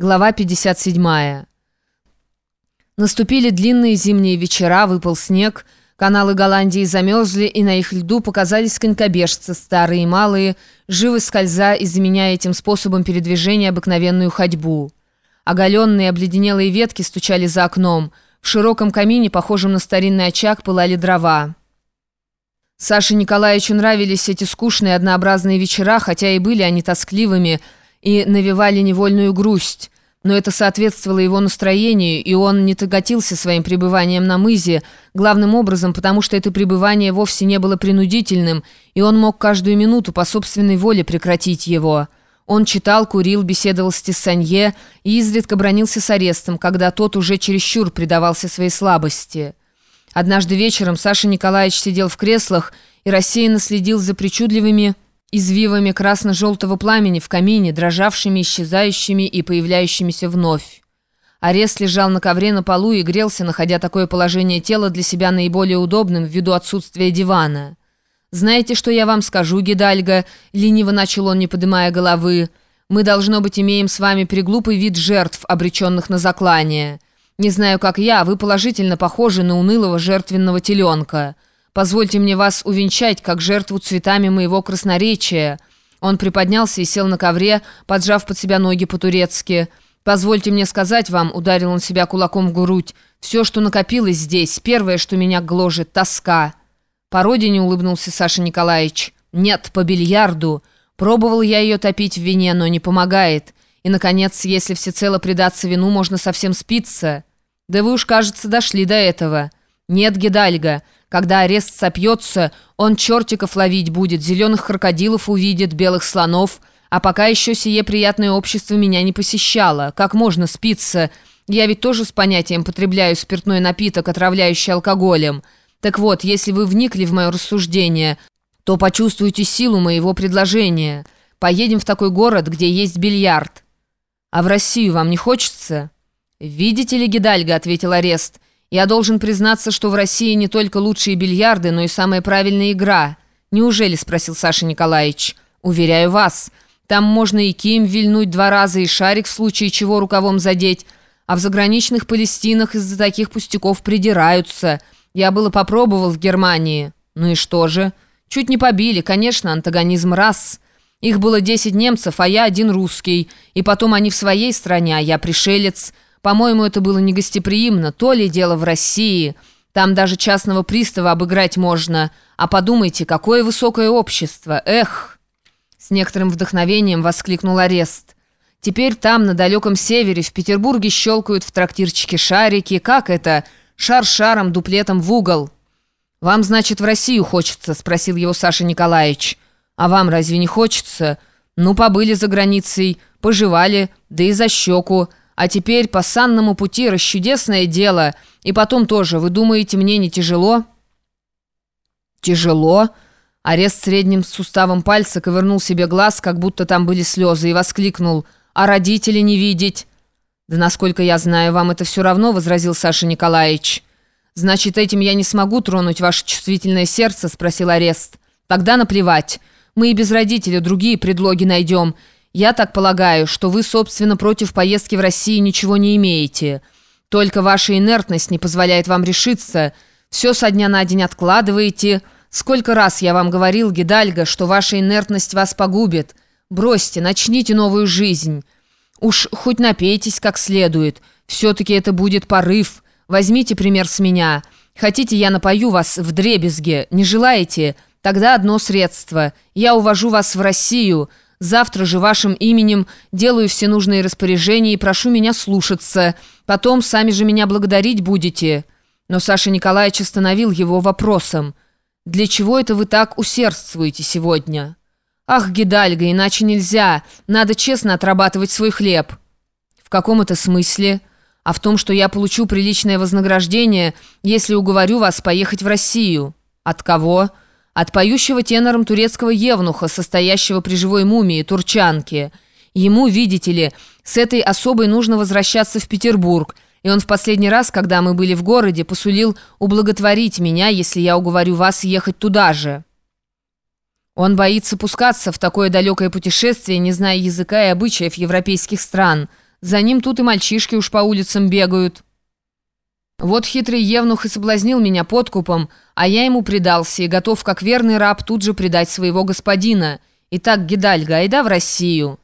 Глава 57. Наступили длинные зимние вечера, выпал снег, каналы Голландии замерзли, и на их льду показались конькобежцы, старые и малые, живо скользя и заменяя этим способом передвижения обыкновенную ходьбу. Оголенные обледенелые ветки стучали за окном, в широком камине, похожем на старинный очаг, пылали дрова. Саше Николаевичу нравились эти скучные однообразные вечера, хотя и были они тоскливыми, и навевали невольную грусть. Но это соответствовало его настроению, и он не тяготился своим пребыванием на мызе, главным образом, потому что это пребывание вовсе не было принудительным, и он мог каждую минуту по собственной воле прекратить его. Он читал, курил, беседовал с Тессанье и изредка бронился с арестом, когда тот уже чересчур предавался своей слабости. Однажды вечером Саша Николаевич сидел в креслах и рассеянно следил за причудливыми извивами красно-желтого пламени в камине, дрожавшими, исчезающими и появляющимися вновь. Арест лежал на ковре на полу и грелся, находя такое положение тела для себя наиболее удобным ввиду отсутствия дивана. «Знаете, что я вам скажу, Гидальго?» — лениво начал он, не поднимая головы. «Мы, должно быть, имеем с вами приглупый вид жертв, обреченных на заклание. Не знаю, как я, вы положительно похожи на унылого жертвенного теленка». Позвольте мне вас увенчать, как жертву цветами моего красноречия». Он приподнялся и сел на ковре, поджав под себя ноги по-турецки. «Позвольте мне сказать вам», — ударил он себя кулаком в грудь, «все, что накопилось здесь, первое, что меня гложет, тоска». По родине улыбнулся Саша Николаевич. «Нет, по бильярду. Пробовал я ее топить в вине, но не помогает. И, наконец, если всецело предаться вину, можно совсем спиться. Да вы уж, кажется, дошли до этого. Нет, Гедальга». Когда арест сопьется, он чертиков ловить будет, зеленых крокодилов увидит, белых слонов. А пока еще сие приятное общество меня не посещало. Как можно спиться? Я ведь тоже с понятием потребляю спиртной напиток, отравляющий алкоголем. Так вот, если вы вникли в мое рассуждение, то почувствуете силу моего предложения. Поедем в такой город, где есть бильярд. А в Россию вам не хочется?» «Видите ли, Гидальга», — ответил арест, — я должен признаться, что в России не только лучшие бильярды, но и самая правильная игра. Неужели?» – спросил Саша Николаевич. «Уверяю вас. Там можно и ким вильнуть два раза, и шарик в случае чего рукавом задеть. А в заграничных Палестинах из-за таких пустяков придираются. Я было попробовал в Германии. Ну и что же? Чуть не побили, конечно, антагонизм раз. Их было десять немцев, а я один русский. И потом они в своей стране, а я пришелец». По-моему, это было негостеприимно. То ли дело в России. Там даже частного пристава обыграть можно. А подумайте, какое высокое общество. Эх!» С некоторым вдохновением воскликнул арест. «Теперь там, на далеком севере, в Петербурге щелкают в трактирчике шарики. Как это? Шар шаром, дуплетом в угол». «Вам, значит, в Россию хочется?» – спросил его Саша Николаевич. «А вам разве не хочется? Ну, побыли за границей, пожевали, да и за щеку». А теперь по санному пути расчудесное дело. И потом тоже, вы думаете, мне не тяжело?» «Тяжело?» Арест средним суставом пальца ковырнул себе глаз, как будто там были слезы, и воскликнул. «А родители не видеть?» «Да насколько я знаю, вам это все равно», — возразил Саша Николаевич. «Значит, этим я не смогу тронуть ваше чувствительное сердце?» — спросил Арест. «Тогда наплевать. Мы и без родителей другие предлоги найдем». Я так полагаю, что вы, собственно, против поездки в Россию ничего не имеете. Только ваша инертность не позволяет вам решиться. Все со дня на день откладываете. Сколько раз я вам говорил, Гидальго, что ваша инертность вас погубит. Бросьте, начните новую жизнь. Уж хоть напейтесь как следует. Все-таки это будет порыв. Возьмите пример с меня. Хотите, я напою вас в дребезге? Не желаете? Тогда одно средство. Я увожу вас в Россию». Завтра же вашим именем делаю все нужные распоряжения и прошу меня слушаться. Потом сами же меня благодарить будете». Но Саша Николаевич остановил его вопросом. «Для чего это вы так усердствуете сегодня?» «Ах, Гидальга, иначе нельзя. Надо честно отрабатывать свой хлеб». «В каком это смысле?» «А в том, что я получу приличное вознаграждение, если уговорю вас поехать в Россию». «От кого?» От поющего тенором турецкого евнуха, состоящего при живой мумии, турчанке. Ему, видите ли, с этой особой нужно возвращаться в Петербург, и он в последний раз, когда мы были в городе, посулил ублаготворить меня, если я уговорю вас ехать туда же. Он боится пускаться в такое далекое путешествие, не зная языка и обычаев европейских стран. За ним тут и мальчишки уж по улицам бегают. Вот хитрый евнух и соблазнил меня подкупом, а я ему предался и готов, как верный раб, тут же предать своего господина. Итак, Гидальга, айда в Россию».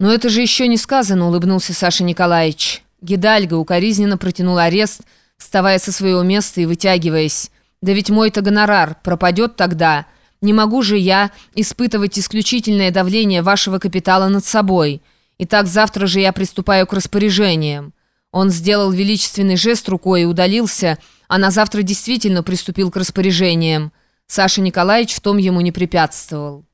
«Но это же еще не сказано», — улыбнулся Саша Николаевич. Гидальга укоризненно протянул арест, вставая со своего места и вытягиваясь. «Да ведь мой-то гонорар пропадет тогда. Не могу же я испытывать исключительное давление вашего капитала над собой. Итак, завтра же я приступаю к распоряжениям». Он сделал величественный жест рукой и удалился, а на завтра действительно приступил к распоряжениям. Саша Николаевич в том ему не препятствовал.